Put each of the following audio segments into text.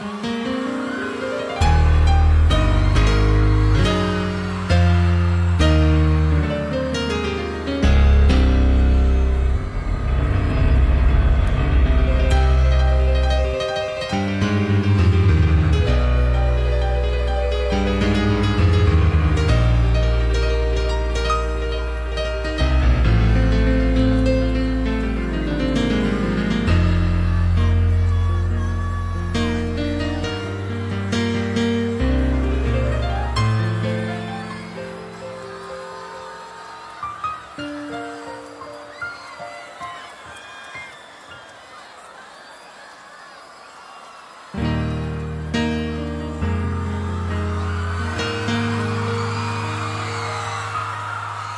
Bye.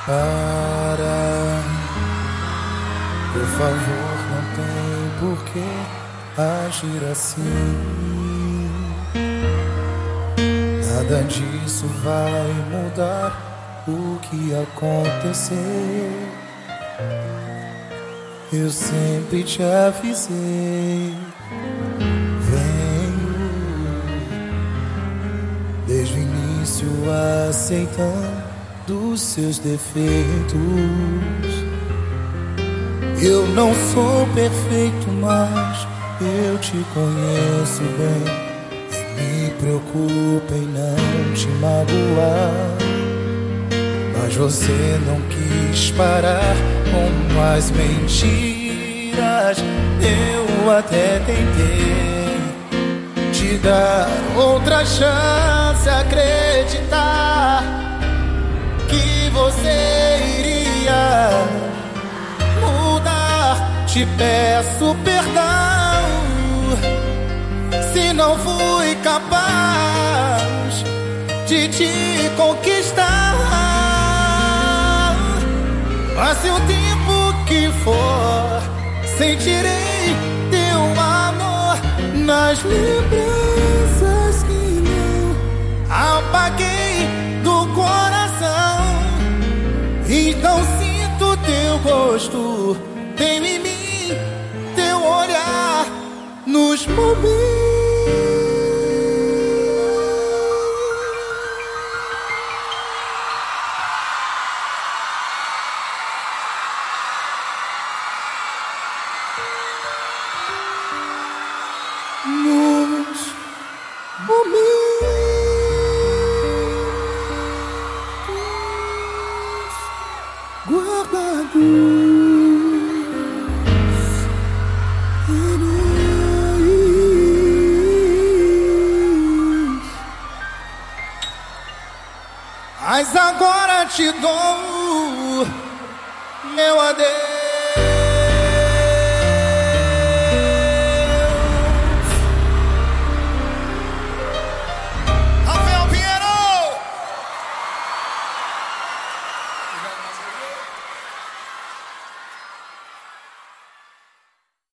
Para, por favor, não tem por que agir assim. Nada disso vai mudar o que aconteceu. Eu sempre te avisei. Venho desde o início aceitando dos seus defeitos. Eu não sou perfeito, mas eu te conheço bem. E me preocupa em não te magoar. Mas você não quis parar com as mentiras. Eu até tentei te dar outra chance, você iria mudar. Te peço perdão se não fui capaz de te conquistar. Passe o tempo que for, sentirei teu amor nas lembranças que não apaguei momentos. Mas agora te dou meu adeus.